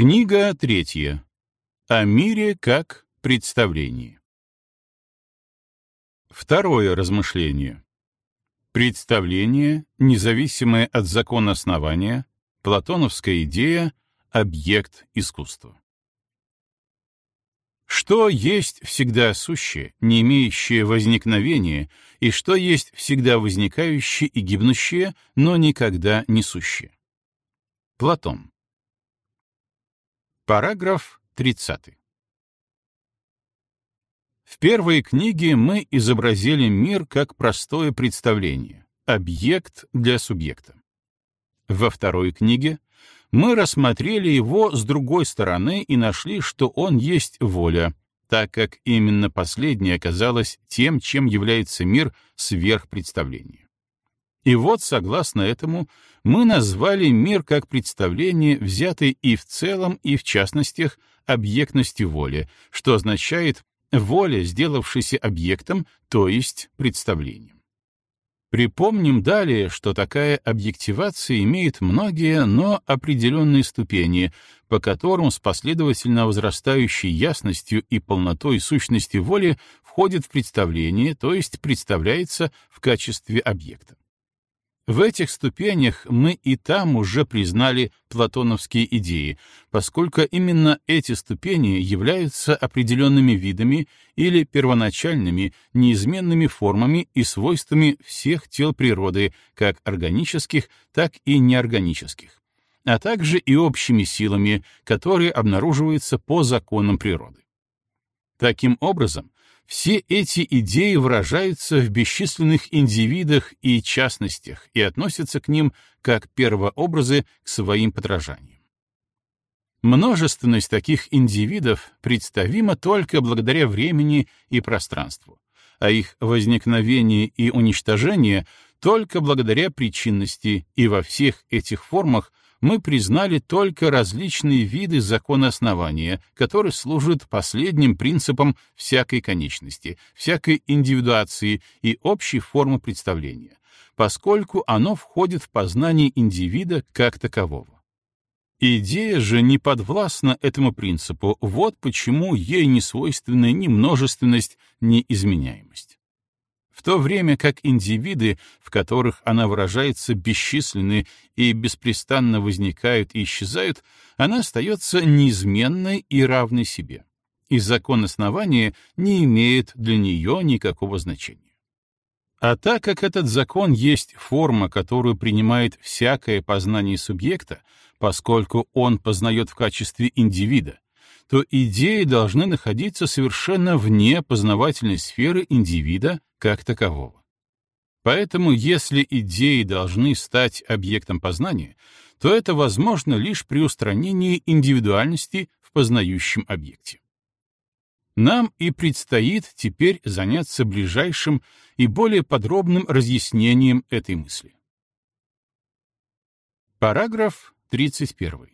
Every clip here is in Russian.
Книга третья. О мире как представлении. Второе размышление. Представление, независимое от закона основания, платоновская идея, объект искусства. Что есть всегда сущее, не имеющее возникновения, и что есть всегда возникающее и гибнущее, но никогда не сущее? Платон. Параграф 30. В первой книге мы изобразили мир как простое представление, объект для субъекта. Во второй книге мы рассмотрели его с другой стороны и нашли, что он есть воля, так как именно последняя оказалась тем, чем является мир сверхпредставления. И вот, согласно этому, мы назвали мир как представление, взятый и в целом, и в частностях объектности воли, что означает воля, сделавшейся объектом, то есть представлением. Припомним далее, что такая объективация имеет многие, но определенные ступени, по которым с последовательно возрастающей ясностью и полнотой сущности воли входит в представление, то есть представляется в качестве объекта. В этих ступенях мы и там уже признали платоновские идеи, поскольку именно эти ступени являются определенными видами или первоначальными неизменными формами и свойствами всех тел природы, как органических, так и неорганических, а также и общими силами, которые обнаруживаются по законам природы. Таким образом, все эти идеи выражаются в бесчисленных индивидах и частностях и относятся к ним как первообразы к своим подражаниям. Множественность таких индивидов представима только благодаря времени и пространству, а их возникновение и уничтожение только благодаря причинности, и во всех этих формах мы признали только различные виды закона основания, который служит последним принципом всякой конечности, всякой индивидуации и общей формы представления, поскольку оно входит в познание индивида как такового. Идея же не подвластна этому принципу, вот почему ей не свойственны ни множественность, ни изменяемость в то время как индивиды, в которых она выражается, бесчисленны и беспрестанно возникают и исчезают, она остается неизменной и равной себе. И закон основания не имеет для нее никакого значения. А так как этот закон есть форма, которую принимает всякое познание субъекта, поскольку он познает в качестве индивида, то идеи должны находиться совершенно вне познавательной сферы индивида как такового. Поэтому если идеи должны стать объектом познания, то это возможно лишь при устранении индивидуальности в познающем объекте. Нам и предстоит теперь заняться ближайшим и более подробным разъяснением этой мысли. Параграф 31.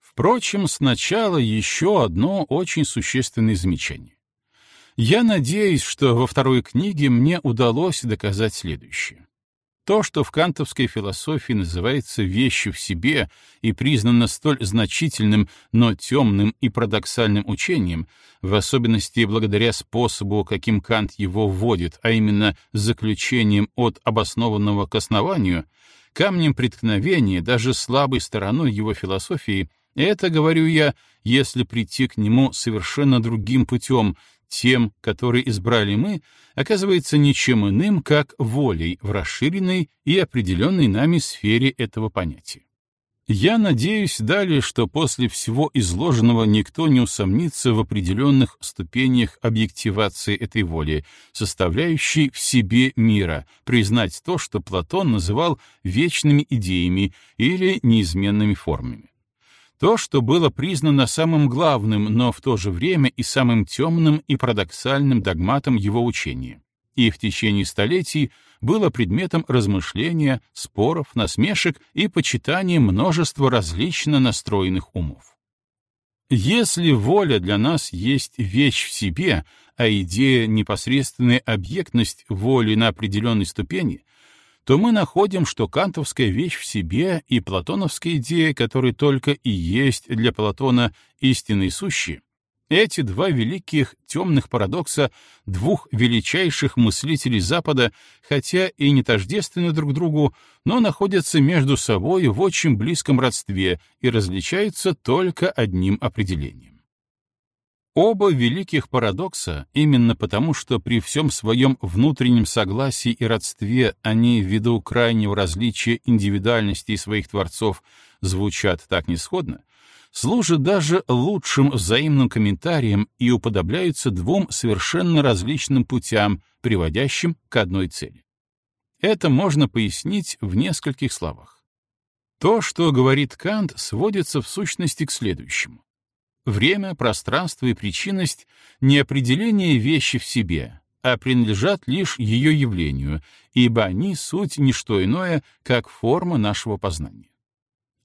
Впрочем, сначала еще одно очень существенное замечание. Я надеюсь, что во второй книге мне удалось доказать следующее. То, что в кантовской философии называется вещью в себе и признано столь значительным, но темным и парадоксальным учением, в особенности благодаря способу, каким Кант его вводит, а именно заключением от обоснованного к основанию, камнем преткновения, даже слабой стороной его философии — это, говорю я, если прийти к нему совершенно другим путем, тем, который избрали мы, оказывается ничем иным, как волей в расширенной и определенной нами сфере этого понятия. Я надеюсь далее, что после всего изложенного никто не усомнится в определенных ступенях объективации этой воли, составляющей в себе мира, признать то, что Платон называл вечными идеями или неизменными формами. То, что было признано самым главным, но в то же время и самым темным и парадоксальным догматом его учения, и в течение столетий было предметом размышления, споров, насмешек и почитания множества различно настроенных умов. Если воля для нас есть вещь в себе, а идея — непосредственная объектность воли на определенной ступени, то мы находим, что кантовская вещь в себе и платоновская идея, которая только и есть для Платона истинные сущие, эти два великих темных парадокса двух величайших мыслителей Запада, хотя и не тождественны друг другу, но находятся между собой в очень близком родстве и различаются только одним определением. Оба великих парадокса, именно потому что при всем своем внутреннем согласии и родстве они ввиду крайнего различия индивидуальностей своих творцов звучат так несходно, служат даже лучшим взаимным комментарием и уподобляются двум совершенно различным путям, приводящим к одной цели. Это можно пояснить в нескольких словах. То, что говорит Кант, сводится в сущности к следующему. Время, пространство и причинность — не определение вещи в себе, а принадлежат лишь ее явлению, ибо они — суть не что иное, как форма нашего познания.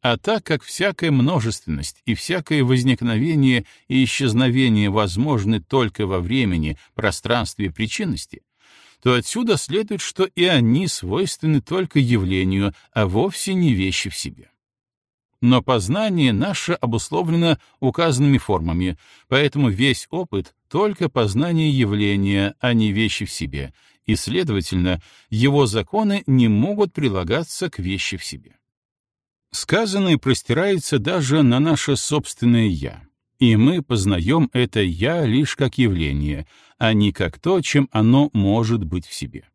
А так как всякая множественность и всякое возникновение и исчезновение возможны только во времени, пространстве и причинности, то отсюда следует, что и они свойственны только явлению, а вовсе не вещи в себе. Но познание наше обусловлено указанными формами, поэтому весь опыт — только познание явления, а не вещи в себе, и, следовательно, его законы не могут прилагаться к вещи в себе. Сказанное простирается даже на наше собственное «я», и мы познаем это «я» лишь как явление, а не как то, чем оно может быть в себе.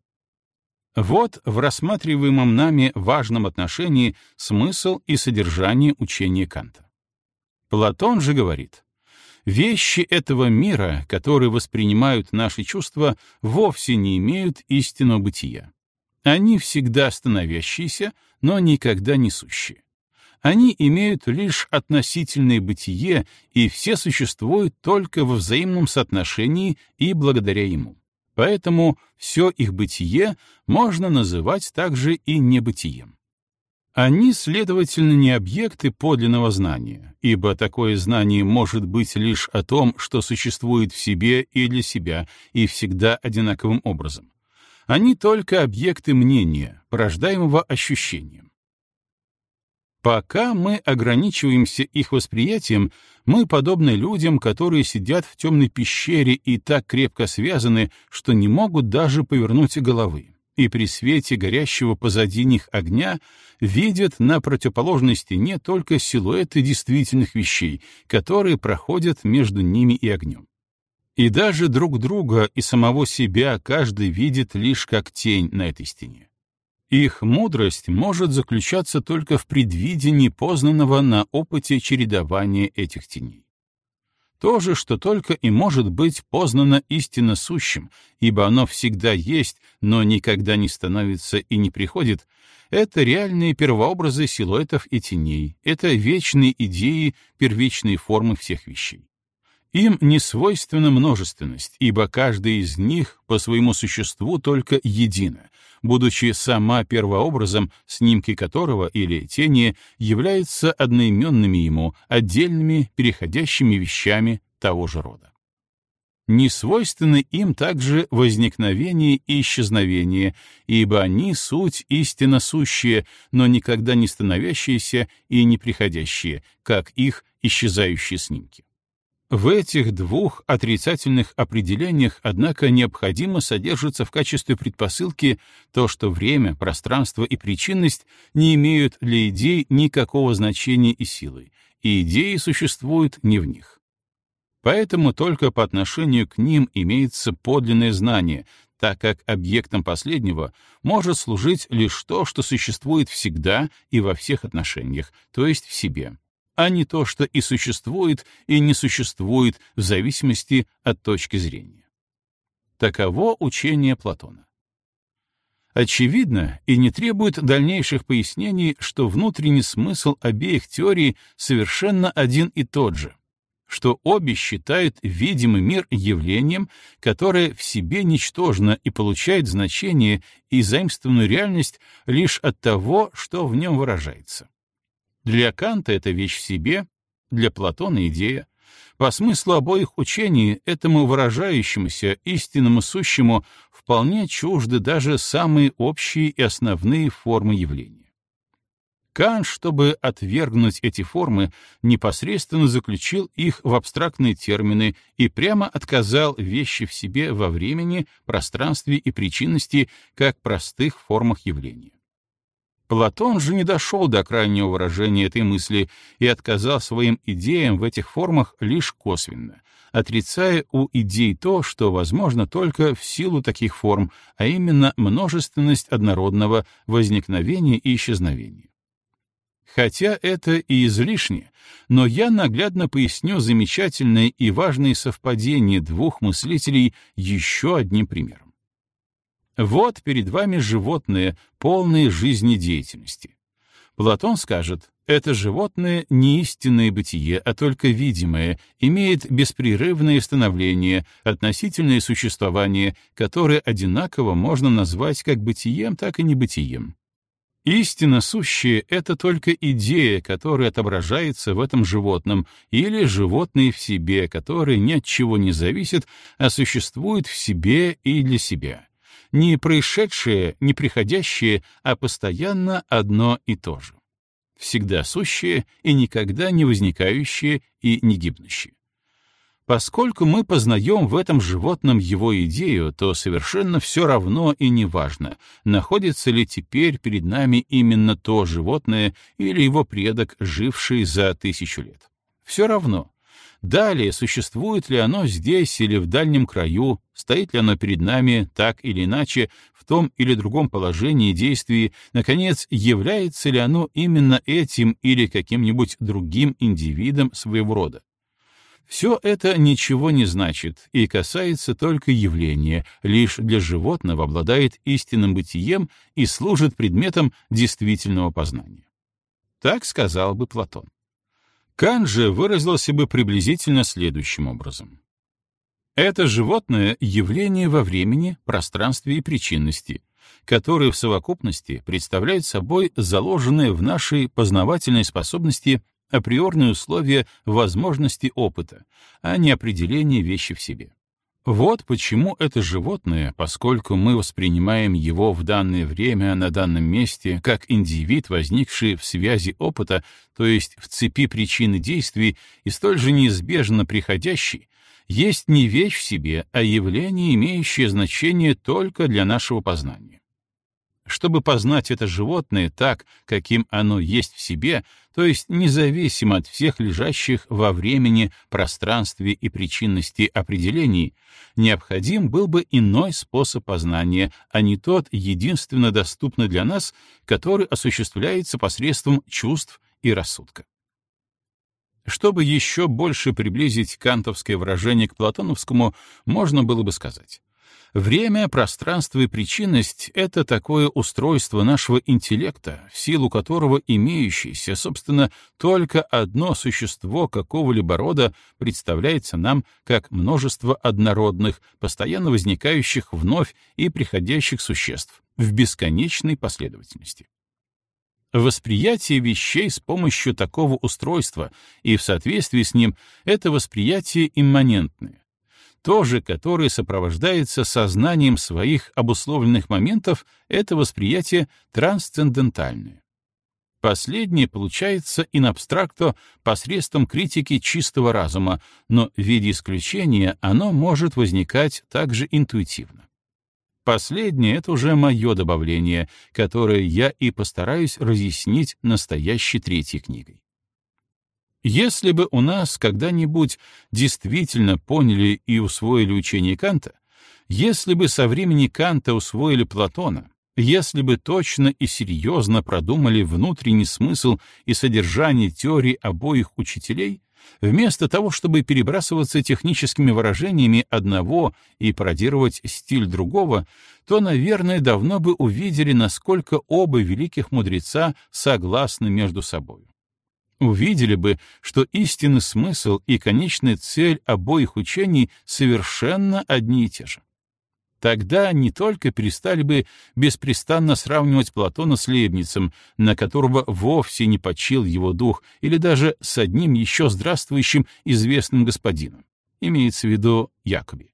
Вот в рассматриваемом нами важном отношении смысл и содержание учения Канта. Платон же говорит, вещи этого мира, которые воспринимают наши чувства, вовсе не имеют истинного бытия. Они всегда становящиеся, но никогда не сущие. Они имеют лишь относительное бытие, и все существуют только во взаимном соотношении и благодаря ему. Поэтому все их бытие можно называть также и небытием. Они, следовательно, не объекты подлинного знания, ибо такое знание может быть лишь о том, что существует в себе и для себя, и всегда одинаковым образом. Они только объекты мнения, порождаемого ощущением. Пока мы ограничиваемся их восприятием, мы подобны людям, которые сидят в темной пещере и так крепко связаны, что не могут даже повернуть головы, и при свете горящего позади них огня видят на противоположной стене только силуэты действительных вещей, которые проходят между ними и огнем. И даже друг друга и самого себя каждый видит лишь как тень на этой стене. Их мудрость может заключаться только в предвидении познанного на опыте чередования этих теней. То же, что только и может быть познано истинно сущим, ибо оно всегда есть, но никогда не становится и не приходит, это реальные первообразы силуэтов и теней, это вечные идеи, первичные формы всех вещей. Им не свойственна множественность, ибо каждая из них по своему существу только едина, будучи сама первообразом, снимки которого или тени являются одноименными ему, отдельными переходящими вещами того же рода. Не свойственны им также возникновение и исчезновение, ибо они — суть истинно сущие, но никогда не становящиеся и не приходящие, как их исчезающие снимки. В этих двух отрицательных определениях, однако, необходимо содержится в качестве предпосылки то, что время, пространство и причинность не имеют для идей никакого значения и силы, и идеи существуют не в них. Поэтому только по отношению к ним имеется подлинное знание, так как объектом последнего может служить лишь то, что существует всегда и во всех отношениях, то есть в себе а не то, что и существует, и не существует в зависимости от точки зрения. Таково учение Платона. Очевидно и не требует дальнейших пояснений, что внутренний смысл обеих теорий совершенно один и тот же, что обе считают видимый мир явлением, которое в себе ничтожно и получает значение и заимствованную реальность лишь от того, что в нем выражается. Для Канта это вещь в себе, для Платона — идея. По смыслу обоих учений, этому выражающемуся, истинному сущему, вполне чужды даже самые общие и основные формы явления. Кант, чтобы отвергнуть эти формы, непосредственно заключил их в абстрактные термины и прямо отказал вещи в себе во времени, пространстве и причинности как простых формах явления. Платон же не дошел до крайнего выражения этой мысли и отказал своим идеям в этих формах лишь косвенно, отрицая у идей то, что возможно только в силу таких форм, а именно множественность однородного возникновения и исчезновения. Хотя это и излишне, но я наглядно поясню замечательное и важное совпадение двух мыслителей еще одним примером. Вот перед вами животное, полное жизнедеятельности. Платон скажет, это животное не истинное бытие, а только видимое, имеет беспрерывное становление, относительное существование, которое одинаково можно назвать как бытием, так и небытием. Истина сущая — это только идея, которая отображается в этом животном, или животное в себе, которое ни от чего не зависит, а существует в себе и для себя. Не происшедшее, не приходящее, а постоянно одно и то же. Всегда сущее и никогда не возникающее и не гибнущее. Поскольку мы познаем в этом животном его идею, то совершенно все равно и неважно, находится ли теперь перед нами именно то животное или его предок, живший за тысячу лет. Все равно. Далее, существует ли оно здесь или в дальнем краю, стоит ли оно перед нами так или иначе, в том или другом положении и действии, наконец, является ли оно именно этим или каким-нибудь другим индивидом своего рода. Все это ничего не значит и касается только явления, лишь для животного обладает истинным бытием и служит предметом действительного познания. Так сказал бы Платон. Кан же выразился бы приблизительно следующим образом. Это животное — явление во времени, пространстве и причинности, которые в совокупности представляют собой заложенные в нашей познавательной способности априорные условия возможности опыта, а не определение вещи в себе. Вот почему это животное, поскольку мы воспринимаем его в данное время на данном месте как индивид, возникший в связи опыта, то есть в цепи причины действий и столь же неизбежно приходящий, есть не вещь в себе, а явление, имеющее значение только для нашего познания. Чтобы познать это животное так, каким оно есть в себе, то есть независимо от всех лежащих во времени, пространстве и причинности определений, необходим был бы иной способ познания, а не тот единственно доступный для нас, который осуществляется посредством чувств и рассудка. Чтобы еще больше приблизить кантовское выражение к платоновскому, можно было бы сказать. Время, пространство и причинность — это такое устройство нашего интеллекта, в силу которого имеющееся, собственно, только одно существо какого-либо рода представляется нам как множество однородных, постоянно возникающих вновь и приходящих существ в бесконечной последовательности. Восприятие вещей с помощью такого устройства и в соответствии с ним — это восприятие имманентное, то же, которое сопровождается сознанием своих обусловленных моментов, это восприятие трансцендентальное. Последнее получается in абстракто посредством критики чистого разума, но в виде исключения оно может возникать также интуитивно. Последнее — это уже мое добавление, которое я и постараюсь разъяснить настоящей третьей книгой. Если бы у нас когда-нибудь действительно поняли и усвоили учение Канта, если бы со времени Канта усвоили Платона, если бы точно и серьезно продумали внутренний смысл и содержание теории обоих учителей, вместо того, чтобы перебрасываться техническими выражениями одного и пародировать стиль другого, то, наверное, давно бы увидели, насколько оба великих мудреца согласны между собой увидели бы, что истинный смысл и конечная цель обоих учений совершенно одни и те же. Тогда не только перестали бы беспрестанно сравнивать Платона с Лейбницем, на которого вовсе не почил его дух, или даже с одним еще здравствующим известным господином, имеется в виду Якоби.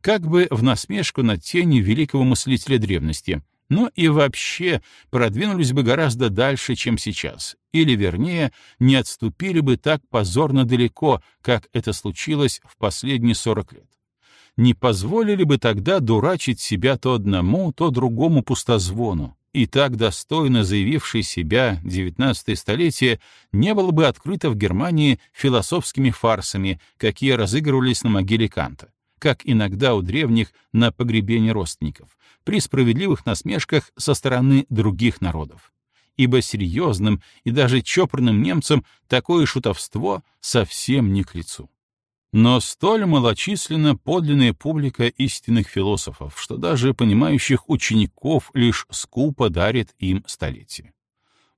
как бы в насмешку над тенью великого мыслителя древности, но и вообще продвинулись бы гораздо дальше, чем сейчас, или, вернее, не отступили бы так позорно далеко, как это случилось в последние 40 лет. Не позволили бы тогда дурачить себя то одному, то другому пустозвону, и так достойно заявивший себя XIX столетие не было бы открыто в Германии философскими фарсами, какие разыгрывались на могиле Канта как иногда у древних на погребении родственников, при справедливых насмешках со стороны других народов. Ибо серьезным и даже чопорным немцам такое шутовство совсем не к лицу. Но столь малочисленна подлинная публика истинных философов, что даже понимающих учеников лишь скупо дарит им столетие.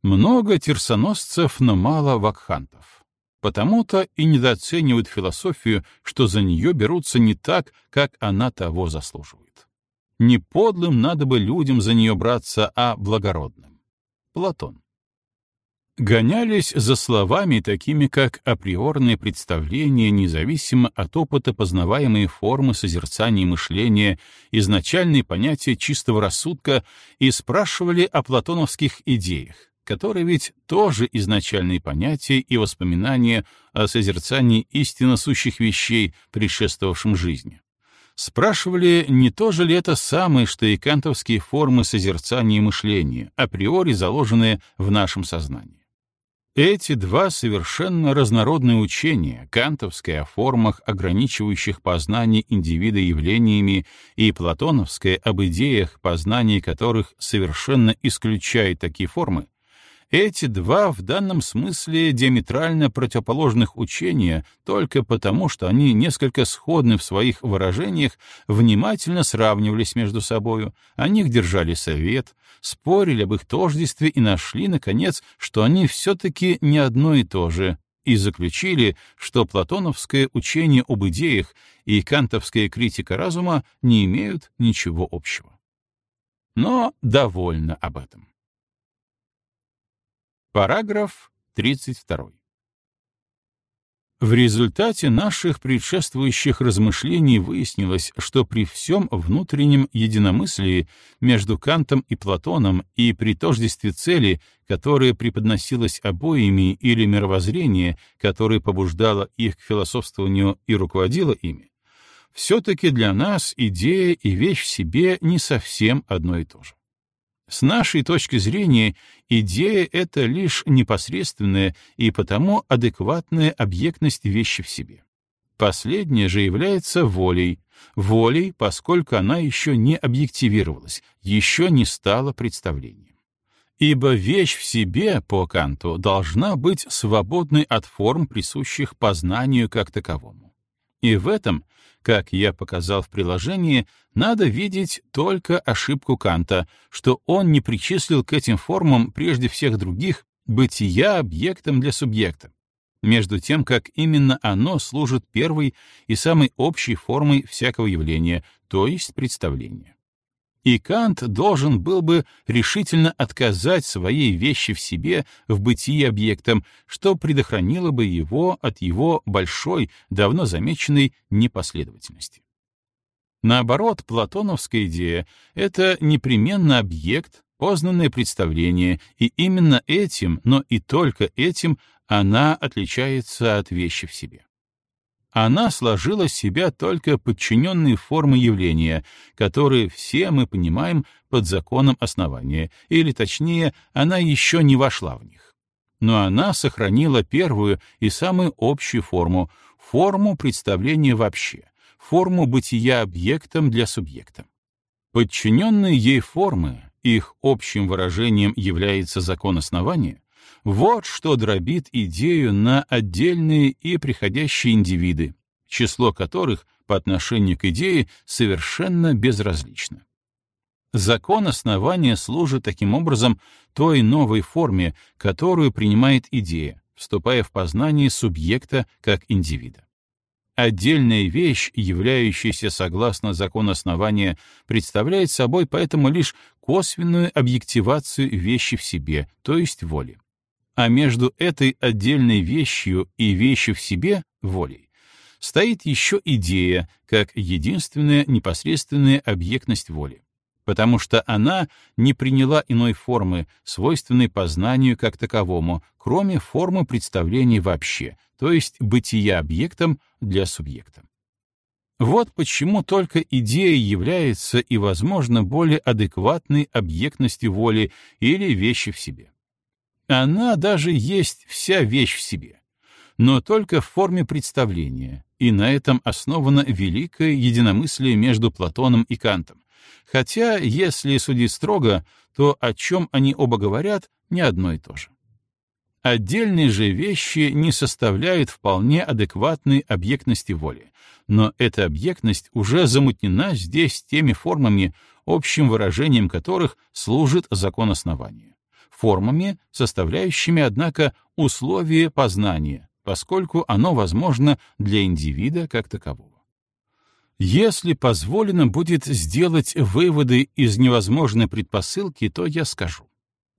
Много терсоносцев, но мало вакхантов. Потому-то и недооценивают философию, что за нее берутся не так, как она того заслуживает. Не подлым надо бы людям за нее браться, а благородным. Платон. Гонялись за словами, такими как априорные представления, независимо от опыта познаваемые формы созерцания и мышления, изначальные понятия чистого рассудка, и спрашивали о платоновских идеях, которые ведь тоже изначальные понятия и воспоминания о созерцании истинно сущих вещей, предшествовавшим жизни. Спрашивали, не то же ли это самое, что и кантовские формы созерцания и мышления, априори заложенные в нашем сознании. Эти два совершенно разнородные учения, кантовское о формах, ограничивающих познание индивида явлениями, и платоновское об идеях, познание которых совершенно исключает такие формы, эти два в данном смысле диаметрально противоположных учения только потому, что они несколько сходны в своих выражениях, внимательно сравнивались между собою, о них держали совет, спорили об их тождестве и нашли, наконец, что они все-таки не одно и то же, и заключили, что платоновское учение об идеях и кантовская критика разума не имеют ничего общего. Но довольно об этом. Параграф 32. В результате наших предшествующих размышлений выяснилось, что при всем внутреннем единомыслии между Кантом и Платоном и при тождестве цели, которая преподносилась обоими, или мировоззрение, которое побуждало их к философствованию и руководило ими, все-таки для нас идея и вещь в себе не совсем одно и то же. С нашей точки зрения, идея — это лишь непосредственная и потому адекватная объектность вещи в себе. Последняя же является волей, волей, поскольку она еще не объективировалась, еще не стала представлением. Ибо вещь в себе, по Канту, должна быть свободной от форм, присущих познанию как таковому. И в этом как я показал в приложении, надо видеть только ошибку Канта, что он не причислил к этим формам прежде всех других бытия объектом для субъекта, между тем, как именно оно служит первой и самой общей формой всякого явления, то есть представления. И Кант должен был бы решительно отказать своей вещи в себе в бытии объектом, что предохранило бы его от его большой, давно замеченной непоследовательности. Наоборот, платоновская идея — это непременно объект, познанное представление, и именно этим, но и только этим, она отличается от вещи в себе она сложила с себя только подчиненные формы явления, которые все мы понимаем под законом основания, или, точнее, она еще не вошла в них. Но она сохранила первую и самую общую форму — форму представления вообще, форму бытия объектом для субъекта. Подчиненные ей формы, их общим выражением является закон основания, вот что дробит идею на отдельные и приходящие индивиды, число которых по отношению к идее совершенно безразлично. Закон основания служит таким образом той новой форме, которую принимает идея, вступая в познание субъекта как индивида. Отдельная вещь, являющаяся согласно закону основания, представляет собой поэтому лишь косвенную объективацию вещи в себе, то есть воли а между этой отдельной вещью и вещью в себе, волей, стоит еще идея, как единственная непосредственная объектность воли, потому что она не приняла иной формы, свойственной познанию как таковому, кроме формы представления вообще, то есть бытия объектом для субъекта. Вот почему только идея является и, возможно, более адекватной объектности воли или вещи в себе. Она даже есть вся вещь в себе, но только в форме представления, и на этом основано великое единомыслие между Платоном и Кантом. Хотя, если судить строго, то о чем они оба говорят, не одно и то же. Отдельные же вещи не составляют вполне адекватной объектности воли, но эта объектность уже замутнена здесь теми формами, общим выражением которых служит закон основания. Формами, составляющими, однако, условия познания, поскольку оно возможно для индивида как такового. Если позволено будет сделать выводы из невозможной предпосылки, то я скажу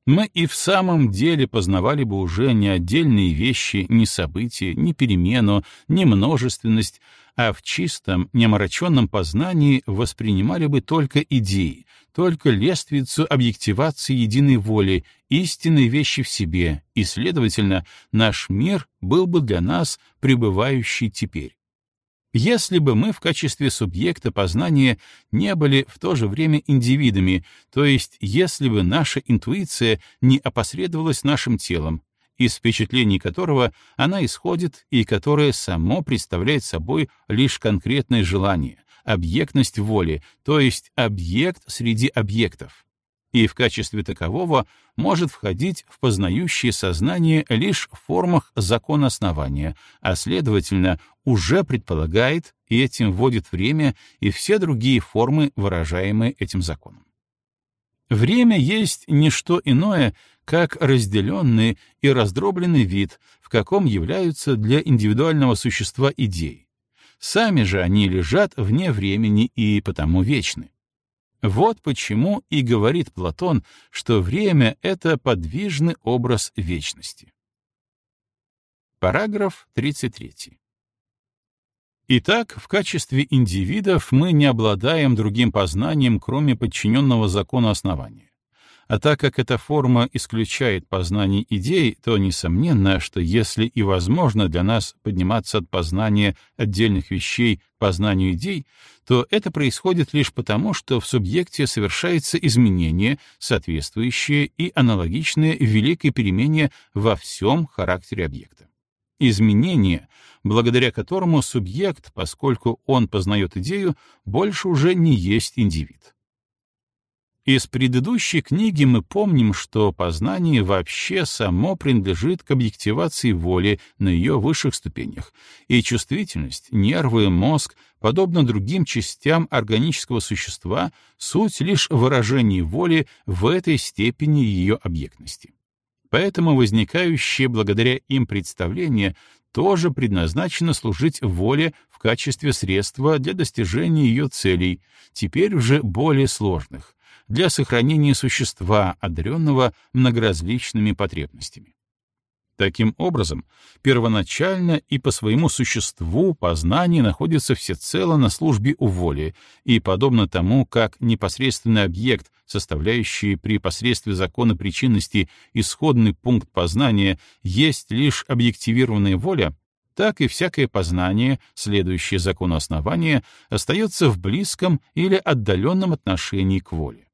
мы и в самом деле познавали бы уже не отдельные вещи, ни события, ни перемену, ни множественность, а в чистом, неомраченном познании воспринимали бы только идеи, только лествицу объективации единой воли, истинной вещи в себе, и, следовательно, наш мир был бы для нас пребывающий теперь. Если бы мы в качестве субъекта познания не были в то же время индивидами, то есть если бы наша интуиция не опосредовалась нашим телом, из впечатлений которого она исходит и которое само представляет собой лишь конкретное желание, объектность воли, то есть объект среди объектов, и в качестве такового может входить в познающее сознание лишь в формах закона основания, а, следовательно, уже предполагает и этим вводит время и все другие формы, выражаемые этим законом. Время есть не что иное, как разделенный и раздробленный вид, в каком являются для индивидуального существа идеи. Сами же они лежат вне времени и потому вечны. Вот почему и говорит Платон, что время — это подвижный образ вечности. Параграф 33. Итак, в качестве индивидов мы не обладаем другим познанием, кроме подчиненного закону основания. А так как эта форма исключает познание идей, то несомненно, что если и возможно для нас подниматься от познания отдельных вещей к познанию идей, то это происходит лишь потому, что в субъекте совершается изменение, соответствующее и аналогичное великой перемене во всем характере объекта. Изменение, благодаря которому субъект, поскольку он познает идею, больше уже не есть индивид. Из предыдущей книги мы помним, что познание вообще само принадлежит к объективации воли на ее высших ступенях, и чувствительность, нервы, мозг, подобно другим частям органического существа, суть лишь выражение воли в этой степени ее объектности. Поэтому возникающее благодаря им представление тоже предназначено служить воле в качестве средства для достижения ее целей, теперь уже более сложных, для сохранения существа, одаренного многоразличными потребностями. Таким образом, первоначально и по своему существу познание находится всецело на службе у воли, и подобно тому, как непосредственный объект, составляющий при посредстве закона причинности исходный пункт познания, есть лишь объективированная воля, так и всякое познание, следующее закону основания, остается в близком или отдаленном отношении к воле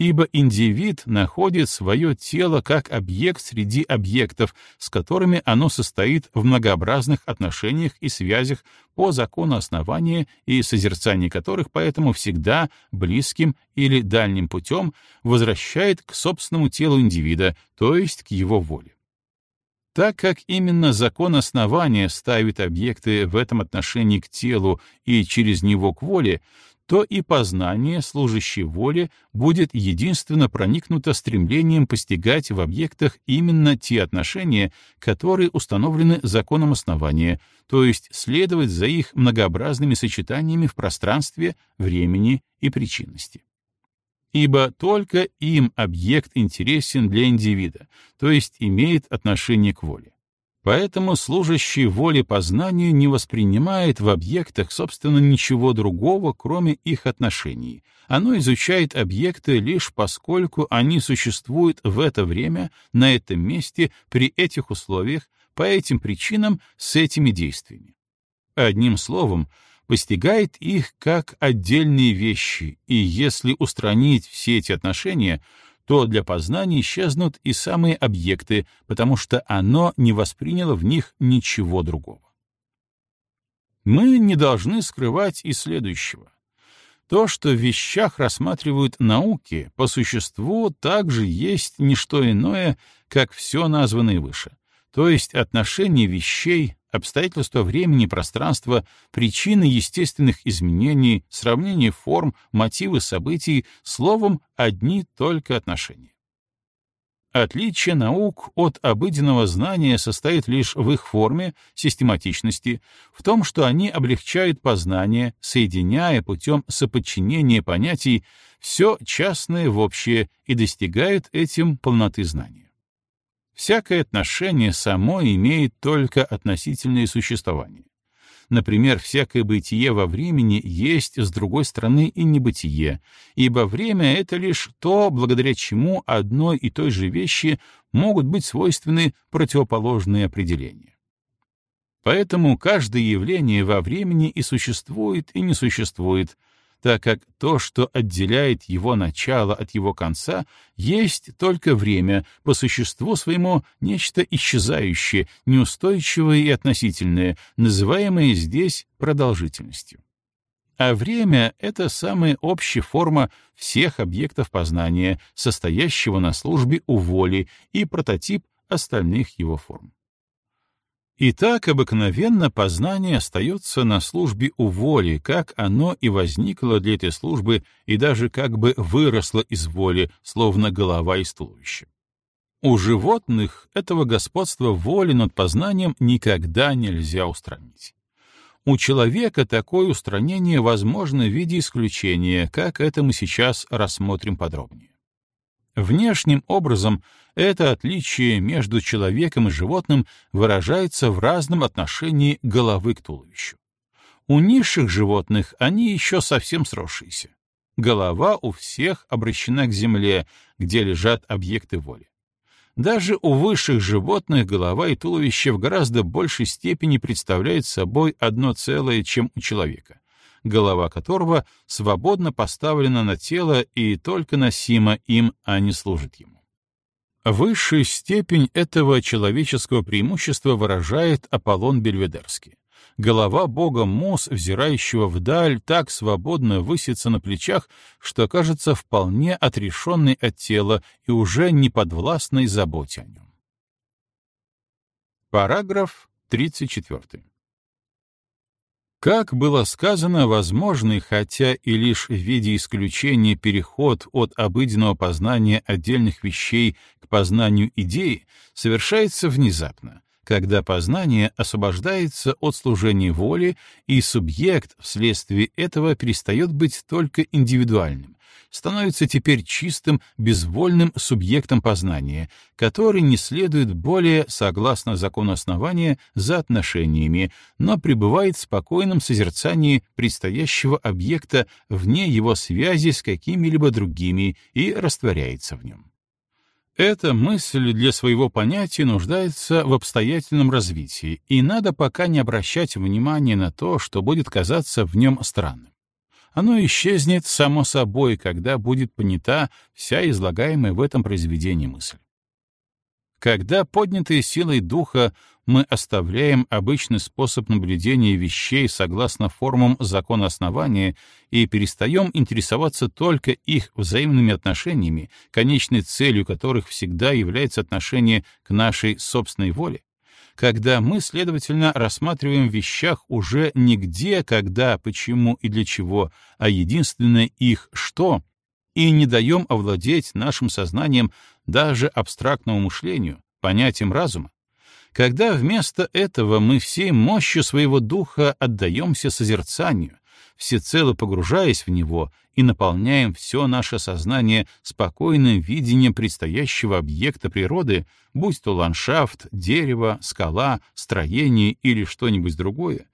ибо индивид находит свое тело как объект среди объектов, с которыми оно состоит в многообразных отношениях и связях по закону основания и созерцание которых поэтому всегда близким или дальним путем возвращает к собственному телу индивида, то есть к его воле. Так как именно закон основания ставит объекты в этом отношении к телу и через него к воле, то и познание, служащее воле, будет единственно проникнуто стремлением постигать в объектах именно те отношения, которые установлены законом основания, то есть следовать за их многообразными сочетаниями в пространстве, времени и причинности. Ибо только им объект интересен для индивида, то есть имеет отношение к воле. Поэтому служащий воле познанию не воспринимает в объектах, собственно, ничего другого, кроме их отношений. Оно изучает объекты лишь поскольку они существуют в это время, на этом месте, при этих условиях, по этим причинам, с этими действиями. Одним словом, постигает их как отдельные вещи, и если устранить все эти отношения — то для познания исчезнут и самые объекты, потому что оно не восприняло в них ничего другого. Мы не должны скрывать и следующего. То, что в вещах рассматривают науки, по существу также есть не что иное, как все названное выше, то есть отношение вещей, обстоятельства времени пространства, причины естественных изменений, сравнение форм, мотивы событий, словом, одни только отношения. Отличие наук от обыденного знания состоит лишь в их форме, систематичности, в том, что они облегчают познание, соединяя путем соподчинения понятий все частное в общее и достигают этим полноты знания. Всякое отношение само имеет только относительное существование. Например, всякое бытие во времени есть, с другой стороны, и небытие, ибо время — это лишь то, благодаря чему одной и той же вещи могут быть свойственны противоположные определения. Поэтому каждое явление во времени и существует, и не существует — так как то, что отделяет его начало от его конца, есть только время, по существу своему нечто исчезающее, неустойчивое и относительное, называемое здесь продолжительностью. А время — это самая общая форма всех объектов познания, состоящего на службе у воли и прототип остальных его форм. И так обыкновенно познание остается на службе у воли, как оно и возникло для этой службы и даже как бы выросло из воли, словно голова из туловища. У животных этого господства воли над познанием никогда нельзя устранить. У человека такое устранение возможно в виде исключения, как это мы сейчас рассмотрим подробнее. Внешним образом это отличие между человеком и животным выражается в разном отношении головы к туловищу. У низших животных они еще совсем сросшиеся. Голова у всех обращена к земле, где лежат объекты воли. Даже у высших животных голова и туловище в гораздо большей степени представляют собой одно целое, чем у человека голова которого свободно поставлена на тело и только носима им, а не служит ему. Высшую степень этого человеческого преимущества выражает Аполлон Бельведерский. Голова бога Мос, взирающего вдаль, так свободно высится на плечах, что кажется вполне отрешенной от тела и уже не подвластной заботе о нем. Параграф 34. Как было сказано, возможный, хотя и лишь в виде исключения, переход от обыденного познания отдельных вещей к познанию идеи совершается внезапно, когда познание освобождается от служения воли, и субъект вследствие этого перестает быть только индивидуальным, становится теперь чистым, безвольным субъектом познания, который не следует более, согласно закону основания, за отношениями, но пребывает в спокойном созерцании предстоящего объекта вне его связи с какими-либо другими и растворяется в нем. Эта мысль для своего понятия нуждается в обстоятельном развитии, и надо пока не обращать внимания на то, что будет казаться в нем странным оно исчезнет само собой, когда будет понята вся излагаемая в этом произведении мысль. Когда поднятые силой духа мы оставляем обычный способ наблюдения вещей согласно формам закона основания и перестаем интересоваться только их взаимными отношениями, конечной целью которых всегда является отношение к нашей собственной воле, когда мы, следовательно, рассматриваем в вещах уже не где, когда, почему и для чего, а единственное их «что», и не даем овладеть нашим сознанием даже абстрактному мышлению, понятием разума, когда вместо этого мы всей мощью своего духа отдаемся созерцанию, всецело погружаясь в него и наполняем все наше сознание спокойным видением предстоящего объекта природы, будь то ландшафт, дерево, скала, строение или что-нибудь другое,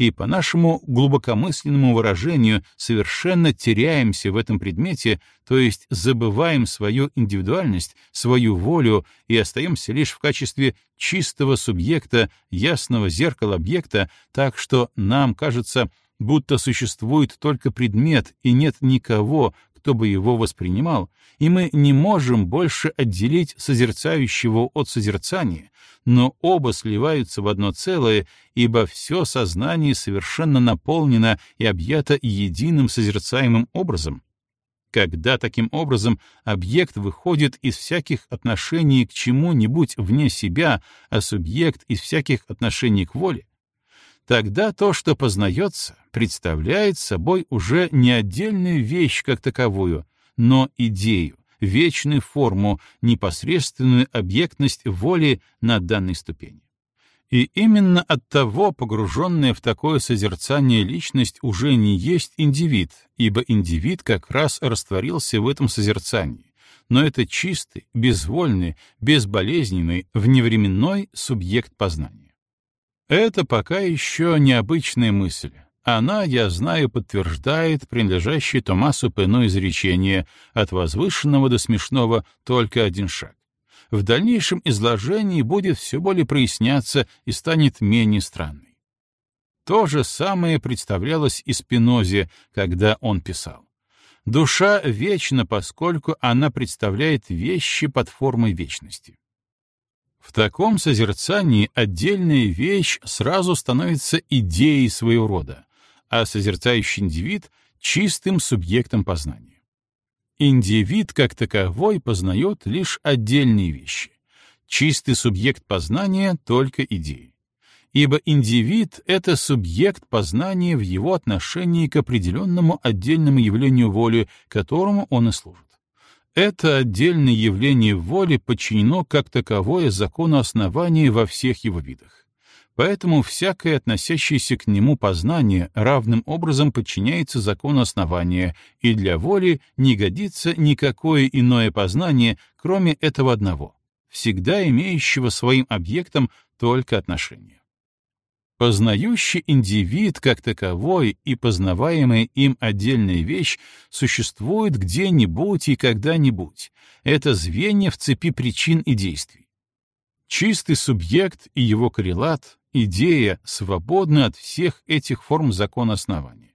и, по нашему глубокомысленному выражению, совершенно теряемся в этом предмете, то есть забываем свою индивидуальность, свою волю и остаемся лишь в качестве чистого субъекта, ясного зеркала объекта, так что нам кажется, будто существует только предмет и нет никого, кто бы его воспринимал, и мы не можем больше отделить созерцающего от созерцания, но оба сливаются в одно целое, ибо все сознание совершенно наполнено и объято единым созерцаемым образом. Когда таким образом объект выходит из всяких отношений к чему-нибудь вне себя, а субъект из всяких отношений к воле, тогда то, что познается, представляет собой уже не отдельную вещь как таковую, но идею, вечную форму, непосредственную объектность воли на данной ступени. И именно от того погруженная в такое созерцание личность уже не есть индивид, ибо индивид как раз растворился в этом созерцании, но это чистый, безвольный, безболезненный, вневременной субъект познания. Это пока еще необычная мысль. Она, я знаю, подтверждает принадлежащее Томасу Пену изречение «от возвышенного до смешного только один шаг». В дальнейшем изложении будет все более проясняться и станет менее странной. То же самое представлялось и Спинозе, когда он писал. Душа вечна, поскольку она представляет вещи под формой вечности. В таком созерцании отдельная вещь сразу становится идеей своего рода, а созерцающий индивид — чистым субъектом познания. Индивид как таковой познает лишь отдельные вещи. Чистый субъект познания — только идеи. Ибо индивид — это субъект познания в его отношении к определенному отдельному явлению воли, которому он и служит. Это отдельное явление воли подчинено как таковое закону основания во всех его видах. Поэтому всякое относящееся к нему познание равным образом подчиняется закону основания, и для воли не годится никакое иное познание, кроме этого одного, всегда имеющего своим объектом только отношение. Познающий индивид как таковой и познаваемая им отдельная вещь существует где-нибудь и когда-нибудь. Это звенья в цепи причин и действий. Чистый субъект и его коррелат, идея, свободны от всех этих форм закона основания.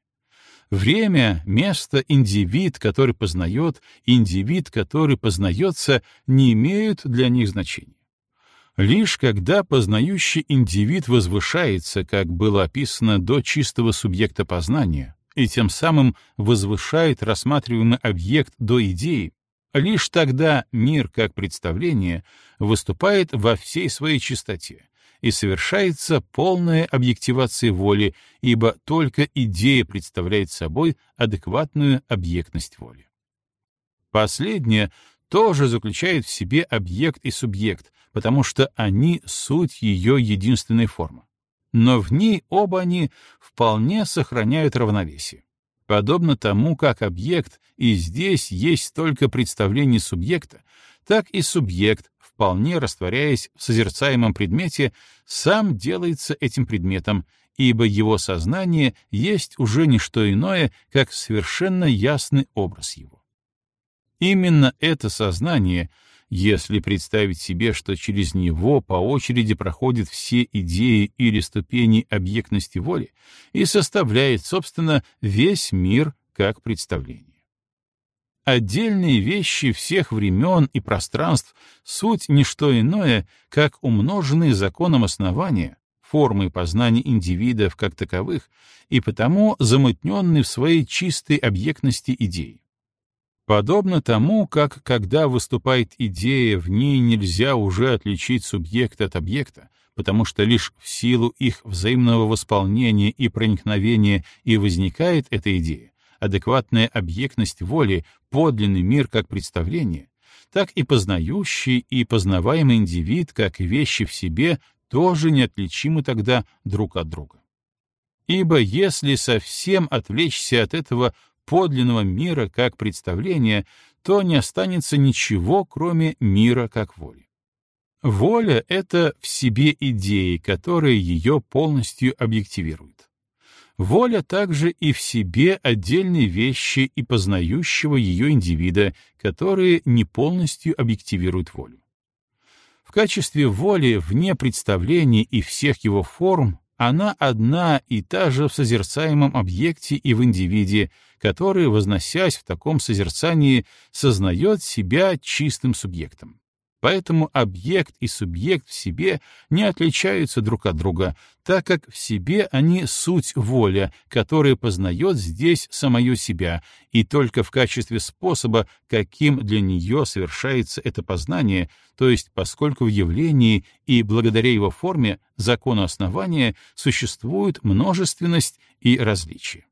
Время, место, индивид, который познает, индивид, который познается, не имеют для них значения. Лишь когда познающий индивид возвышается, как было описано, до чистого субъекта познания, и тем самым возвышает рассматриваемый объект до идеи, лишь тогда мир как представление выступает во всей своей чистоте, и совершается полная объективация воли, ибо только идея представляет собой адекватную объектность воли. Последнее тоже заключает в себе объект и субъект, потому что они — суть ее единственной формы. Но в ней оба они вполне сохраняют равновесие. Подобно тому, как объект и здесь есть только представление субъекта, так и субъект, вполне растворяясь в созерцаемом предмете, сам делается этим предметом, ибо его сознание есть уже не что иное, как совершенно ясный образ его. Именно это сознание — если представить себе, что через него по очереди проходят все идеи или ступени объектности воли и составляет, собственно, весь мир как представление. Отдельные вещи всех времен и пространств — суть не что иное, как умноженные законом основания, формы познания индивидов как таковых, и потому замутненные в своей чистой объектности идеи. Подобно тому, как когда выступает идея, в ней нельзя уже отличить субъект от объекта, потому что лишь в силу их взаимного восполнения и проникновения и возникает эта идея, адекватная объектность воли, подлинный мир как представление, так и познающий и познаваемый индивид, как вещи в себе, тоже неотличимы тогда друг от друга. Ибо если совсем отвлечься от этого подлинного мира как представления, то не останется ничего, кроме мира как воли. Воля — это в себе идеи, которые ее полностью объективируют. Воля также и в себе отдельные вещи и познающего ее индивида, которые не полностью объективируют волю. В качестве воли вне представления и всех его форм она одна и та же в созерцаемом объекте и в индивиде, который, возносясь в таком созерцании, сознает себя чистым субъектом. Поэтому объект и субъект в себе не отличаются друг от друга, так как в себе они суть воля, которая познает здесь самое себя, и только в качестве способа, каким для нее совершается это познание, то есть поскольку в явлении и благодаря его форме, закону основания, существует множественность и различие.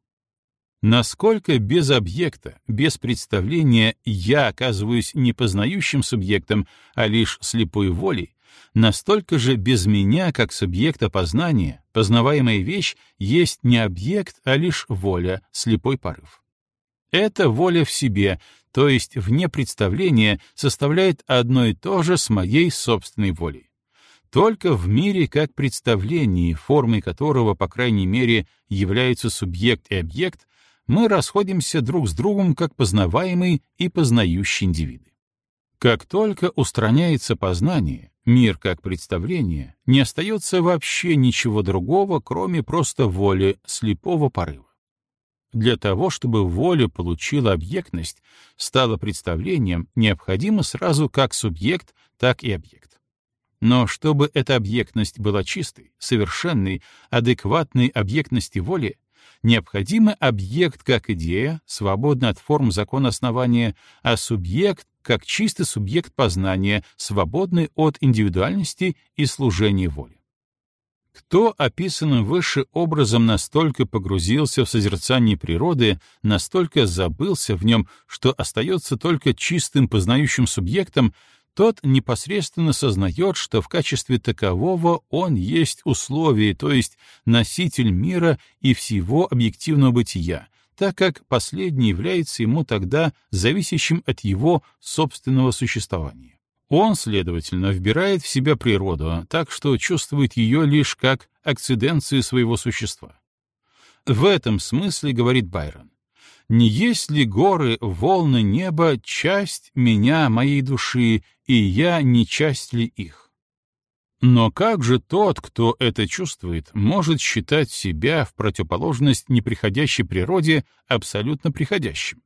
Насколько без объекта, без представления я оказываюсь не познающим субъектом, а лишь слепой волей, настолько же без меня, как субъекта познания, познаваемая вещь есть не объект, а лишь воля, слепой порыв. Эта воля в себе, то есть вне представления, составляет одно и то же с моей собственной волей. Только в мире как представлении, формой которого, по крайней мере, являются субъект и объект, мы расходимся друг с другом как познаваемый и познающий индивиды. Как только устраняется познание, мир как представление, не остается вообще ничего другого, кроме просто воли, слепого порыва. Для того, чтобы воля получила объектность, стала представлением, необходимо сразу как субъект, так и объект. Но чтобы эта объектность была чистой, совершенной, адекватной объектности воли, необходимый объект как идея, свободный от форм закона основания, а субъект как чистый субъект познания, свободный от индивидуальности и служения воли. Кто описанным выше образом настолько погрузился в созерцание природы, настолько забылся в нем, что остается только чистым познающим субъектом, тот непосредственно сознает, что в качестве такового он есть условие, то есть носитель мира и всего объективного бытия, так как последний является ему тогда зависящим от его собственного существования. Он, следовательно, вбирает в себя природу, так что чувствует ее лишь как акциденцию своего существа. В этом смысле, говорит Байрон, не есть ли горы, волны неба часть меня, моей души, и я не часть ли их? Но как же тот, кто это чувствует, может считать себя в противоположность неприходящей природе абсолютно приходящим?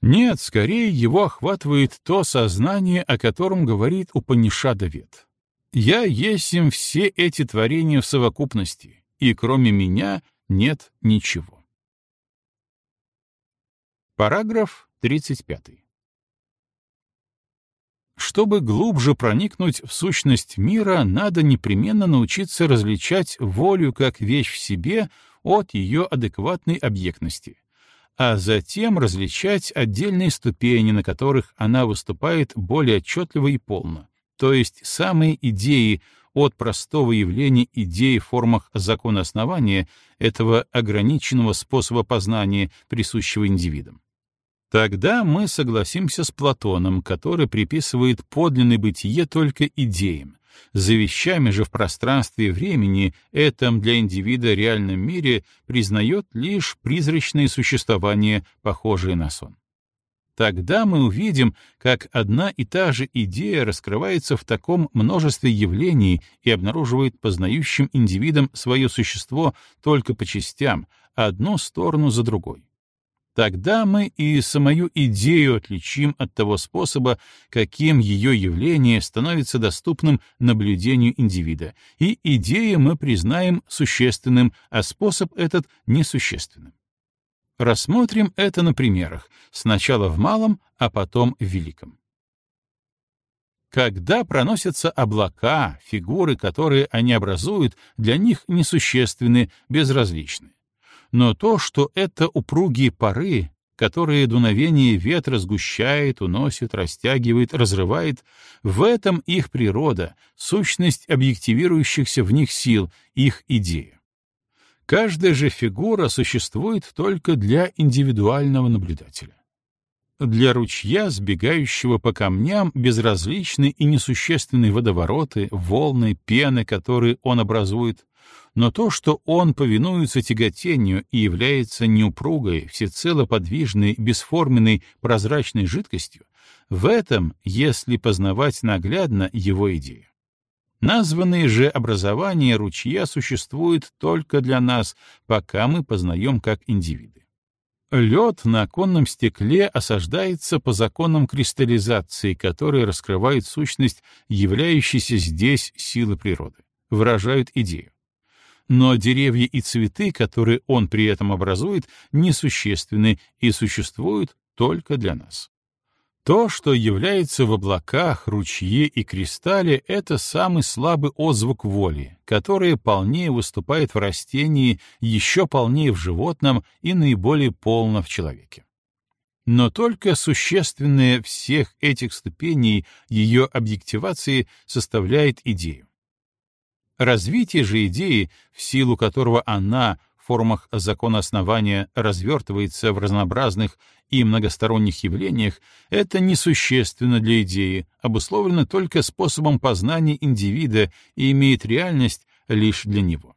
Нет, скорее его охватывает то сознание, о котором говорит Упанишада Вед. «Я есть им все эти творения в совокупности, и кроме меня нет ничего». Параграф 35. Чтобы глубже проникнуть в сущность мира, надо непременно научиться различать волю как вещь в себе от ее адекватной объектности, а затем различать отдельные ступени, на которых она выступает более отчетливо и полно, то есть самые идеи от простого явления идеи в формах закона основания этого ограниченного способа познания, присущего индивидам. Тогда мы согласимся с Платоном, который приписывает подлинное бытие только идеям. За вещами же в пространстве и времени, этом для индивида реальном мире, признает лишь призрачное существование, похожее на сон. Тогда мы увидим, как одна и та же идея раскрывается в таком множестве явлений и обнаруживает познающим индивидам свое существо только по частям, одну сторону за другой. Тогда мы и самую идею отличим от того способа, каким ее явление становится доступным наблюдению индивида, и идею мы признаем существенным, а способ этот — несущественным. Рассмотрим это на примерах, сначала в малом, а потом в великом. Когда проносятся облака, фигуры, которые они образуют, для них несущественны, безразличны но то, что это упругие пары, которые дуновение ветра сгущает, уносит, растягивает, разрывает, в этом их природа, сущность объективирующихся в них сил, их идея. Каждая же фигура существует только для индивидуального наблюдателя. Для ручья, сбегающего по камням, безразличны и несущественные водовороты, волны, пены, которые он образует, но то, что он повинуется тяготению и является неупругой, всецело подвижной, бесформенной, прозрачной жидкостью, в этом, если познавать наглядно его идею. Названные же образования ручья существуют только для нас, пока мы познаем как индивиды. Лед на оконном стекле осаждается по законам кристаллизации, которые раскрывают сущность являющейся здесь силы природы, выражают идею. Но деревья и цветы, которые он при этом образует, несущественны и существуют только для нас. То, что является в облаках, ручье и кристалле, это самый слабый отзвук воли, который полнее выступает в растении, еще полнее в животном и наиболее полно в человеке. Но только существенное всех этих ступеней ее объективации составляет идею. Развитие же идеи, в силу которого она, формах закона основания развертывается в разнообразных и многосторонних явлениях, это несущественно для идеи, обусловлено только способом познания индивида и имеет реальность лишь для него.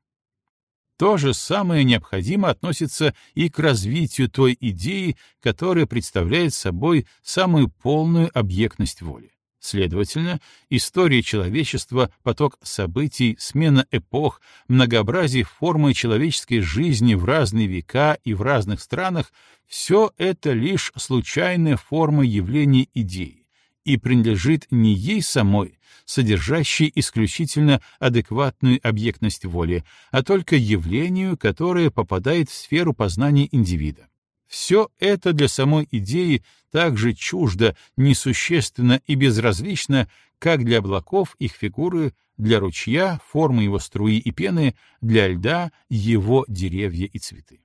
То же самое необходимо относится и к развитию той идеи, которая представляет собой самую полную объектность воли. Следовательно, история человечества, поток событий, смена эпох, многообразие формы человеческой жизни в разные века и в разных странах — все это лишь случайная форма явления идеи и принадлежит не ей самой, содержащей исключительно адекватную объектность воли, а только явлению, которое попадает в сферу познания индивида. Все это для самой идеи так же чуждо, несущественно и безразлично, как для облаков их фигуры, для ручья, формы его струи и пены, для льда его деревья и цветы.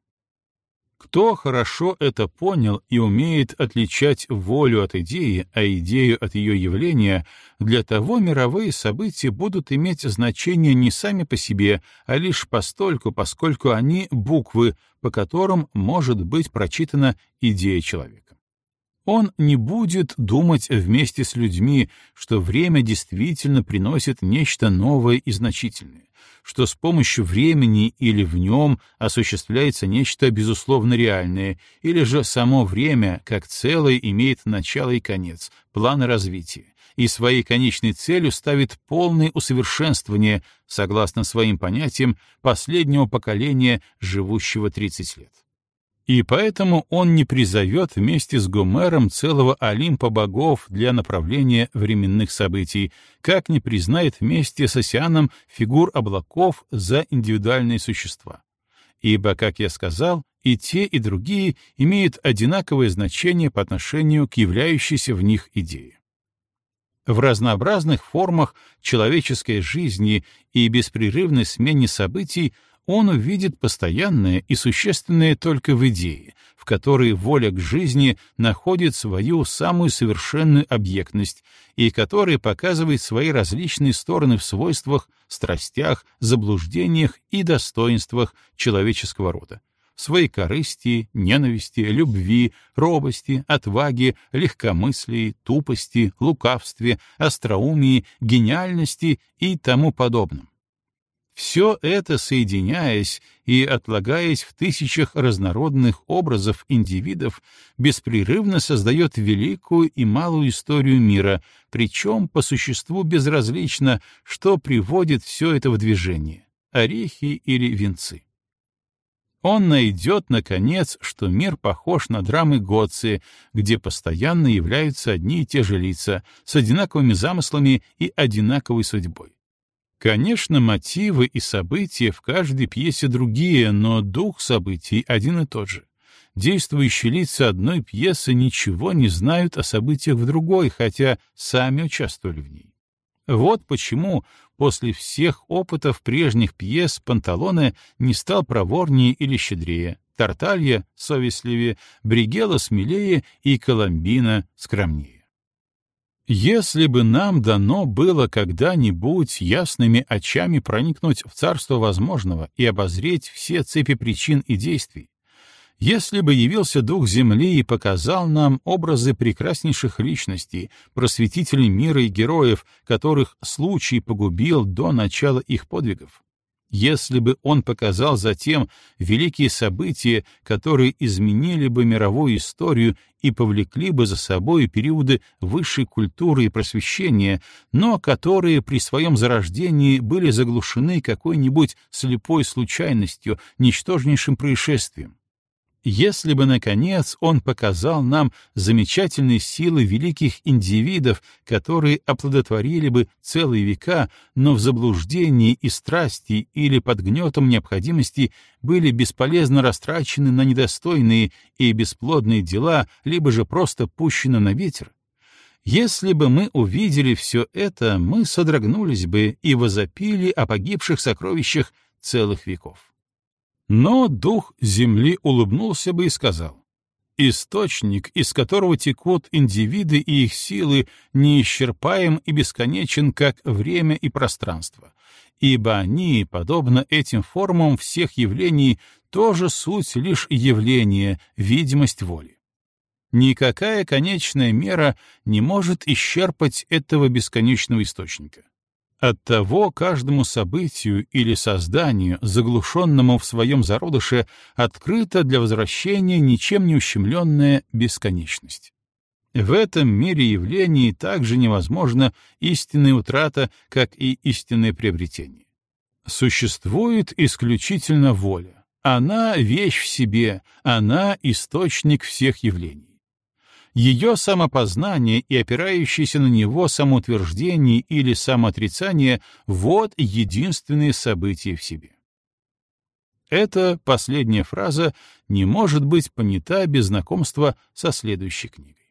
Кто хорошо это понял и умеет отличать волю от идеи, а идею от ее явления, для того мировые события будут иметь значение не сами по себе, а лишь постольку, поскольку они — буквы, по которым может быть прочитана идея человека. Он не будет думать вместе с людьми, что время действительно приносит нечто новое и значительное, что с помощью времени или в нем осуществляется нечто безусловно реальное, или же само время как целое имеет начало и конец, планы развития, и своей конечной целью ставит полное усовершенствование, согласно своим понятиям, последнего поколения, живущего 30 лет. И поэтому он не призовет вместе с Гомером целого Олимпа богов для направления временных событий, как не признает вместе с Осианом фигур облаков за индивидуальные существа. Ибо, как я сказал, и те, и другие имеют одинаковое значение по отношению к являющейся в них идее. В разнообразных формах человеческой жизни и беспрерывной смене событий он увидит постоянное и существенное только в идее, в которой воля к жизни находит свою самую совершенную объектность и которая показывает свои различные стороны в свойствах, страстях, заблуждениях и достоинствах человеческого рода, в своей корысти, ненависти, любви, робости, отваге, легкомыслии, тупости, лукавстве, остроумии, гениальности и тому подобном все это, соединяясь и отлагаясь в тысячах разнородных образов индивидов, беспрерывно создает великую и малую историю мира, причем по существу безразлично, что приводит все это в движение — орехи или венцы. Он найдет, наконец, что мир похож на драмы Гоции, где постоянно являются одни и те же лица, с одинаковыми замыслами и одинаковой судьбой. Конечно, мотивы и события в каждой пьесе другие, но дух событий один и тот же. Действующие лица одной пьесы ничего не знают о событиях в другой, хотя сами участвовали в ней. Вот почему после всех опытов прежних пьес Панталоне не стал проворнее или щедрее, Тарталья — совестливее, Бригела — смелее и Коломбина — скромнее. Если бы нам дано было когда-нибудь ясными очами проникнуть в царство возможного и обозреть все цепи причин и действий, если бы явился Дух Земли и показал нам образы прекраснейших личностей, просветителей мира и героев, которых случай погубил до начала их подвигов, если бы он показал затем великие события, которые изменили бы мировую историю и повлекли бы за собой периоды высшей культуры и просвещения, но которые при своем зарождении были заглушены какой-нибудь слепой случайностью, ничтожнейшим происшествием, если бы, наконец, он показал нам замечательные силы великих индивидов, которые оплодотворили бы целые века, но в заблуждении и страсти или под гнетом необходимости были бесполезно растрачены на недостойные и бесплодные дела, либо же просто пущены на ветер, если бы мы увидели все это, мы содрогнулись бы и возопили о погибших сокровищах целых веков. Но дух земли улыбнулся бы и сказал, «Источник, из которого текут индивиды и их силы, неисчерпаем и бесконечен, как время и пространство, ибо они, подобно этим формам всех явлений, тоже суть лишь явление, видимость воли. Никакая конечная мера не может исчерпать этого бесконечного источника. Оттого каждому событию или созданию, заглушенному в своем зародыше, открыта для возвращения ничем не ущемленная бесконечность. В этом мире явлений также невозможна истинная утрата, как и истинное приобретение. Существует исключительно воля. Она — вещь в себе, она — источник всех явлений ее самопознание и опирающееся на него самоутверждение или самоотрицание — вот единственные события в себе. Эта последняя фраза не может быть понята без знакомства со следующей книгой.